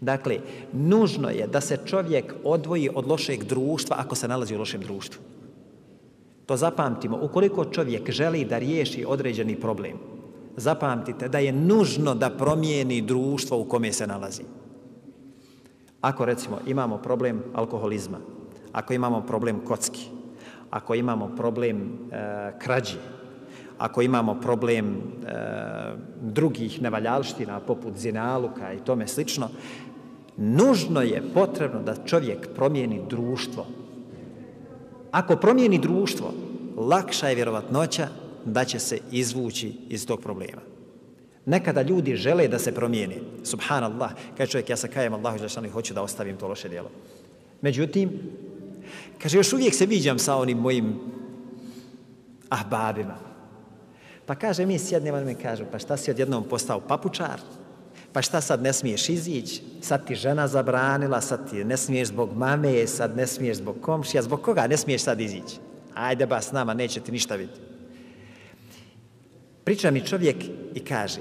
Dakle, nužno je da se čovjek odvoji od lošeg društva ako se nalazi u lošem društvu. To zapamtimo. Ukoliko čovjek želi da riješi određeni problem, zapamtite da je nužno da promijeni društvo u kome se nalazi. Ako recimo imamo problem alkoholizma, ako imamo problem kocki, ako imamo problem e, krađe, ako imamo problem e, drugih nevaljalština poput zinaluka i tome slično, nužno je potrebno da čovjek promijeni društvo. Ako promijeni društvo, lakša je vjerovatnoća da će se izvući iz tog problema. Nekada ljudi žele da se promijeni. Subhanallah, kaže čovjek, ja se kajem Allahu za što hoću da ostavim to loše djelo. Međutim, kaže, još uvijek se viđam sa onim mojim ahbabima. Pa kaže, mi sjednemo i mi kažu, pa šta si odjednom postao papučar? Pa šta sad ne smiješ izići? Sad ti žena zabranila, sad ti ne smiješ zbog mame, sad ne smiješ zbog komšija. Zbog koga ne smiješ sad izići? Ajde ba s nama, neće ti ništa vidjeti. Priča mi čovjek i kaže,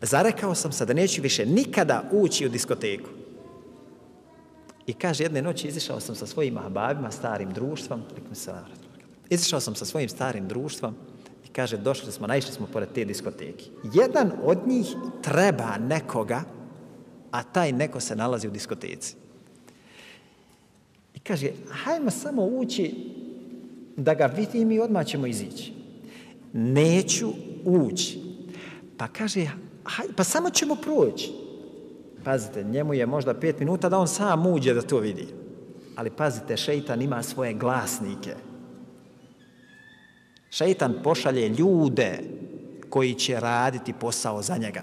zarekao sam se da neću više nikada ući u diskoteku. I kaže, jedne noći izišao sam sa svojim ahbabima, starim društvom, izišao sam sa svojim starim društvom kaže, došli smo, naišli smo pored te diskoteke. Jedan od njih treba nekoga, a taj neko se nalazi u diskoteci. I kaže, hajmo samo ući da ga vidim i odmah ćemo izići. Neću ući. Pa kaže, haj, pa samo ćemo proći. Pazite, njemu je možda pet minuta da on sam uđe da to vidi. Ali pazite, šeitan ima svoje glasnike. Šeitan pošalje ljude koji će raditi posao za njega.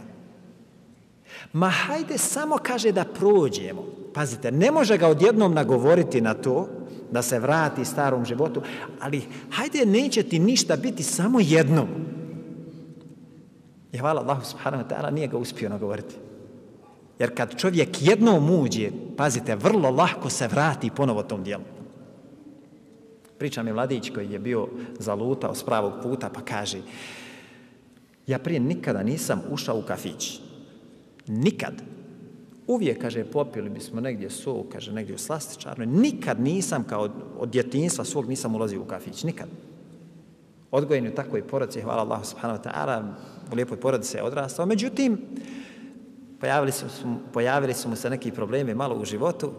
Ma hajde samo kaže da prođemo. Pazite, ne može ga odjednom nagovoriti na to da se vrati starom životu, ali hajde neće ti ništa biti samo jednom. I hvala Allahu subhanahu wa ta'ala nije ga uspio nagovoriti. Jer kad čovjek jednom uđe, pazite, vrlo lahko se vrati ponovo tom dijelu. Priča mi mladić koji je bio zalutao s pravog puta pa kaže ja prije nikada nisam ušao u kafić. Nikad. Uvijek, kaže, popili bismo negdje su, kaže, negdje u slastičarnoj. Nikad nisam, kao od djetinjstva svog, nisam ulazio u kafić. Nikad. Odgojen je u takvoj porodici, hvala Allahu subhanahu wa ta'ala, u lijepoj porodici je odrastao. Međutim, pojavili su, pojavili su mu se neki problemi malo u životu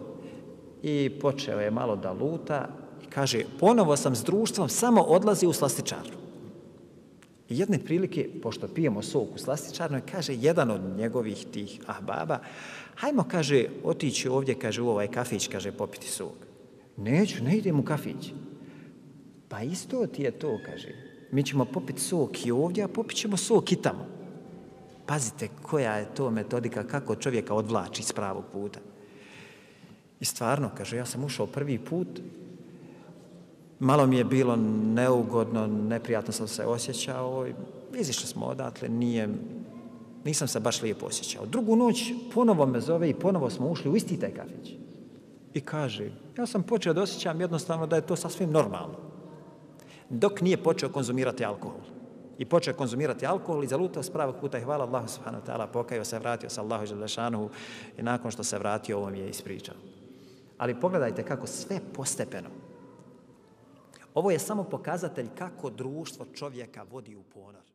i počeo je malo da luta kaže, ponovo sam s društvom samo odlazi u slastičarnu. I jedne prilike, pošto pijemo sok u slastičarnoj, kaže jedan od njegovih tih ahbaba, hajmo, kaže, otići ovdje, kaže, u ovaj kafić, kaže, popiti sok. Neću, ne idem u kafić. Pa isto ti je to, kaže. Mi ćemo popiti sok i ovdje, a popit ćemo sok i tamo. Pazite koja je to metodika, kako čovjeka odvlači s pravog puta. I stvarno, kaže, ja sam ušao prvi put, malo mi je bilo neugodno, neprijatno sam se osjećao, i izišli smo odatle, nije, nisam se baš lijepo osjećao. Drugu noć ponovo me zove i ponovo smo ušli u isti taj kafić. I kaže, ja sam počeo da osjećam jednostavno da je to sasvim normalno. Dok nije počeo konzumirati alkohol. I počeo konzumirati alkohol i zalutao s pravog puta i hvala Allahu subhanahu wa ta'ala, pokajao se, vratio se Allahu želešanuhu i nakon što se vratio, ovo mi je ispričao. Ali pogledajte kako sve postepeno. Ovo je samo pokazatelj kako društvo čovjeka vodi u ponor.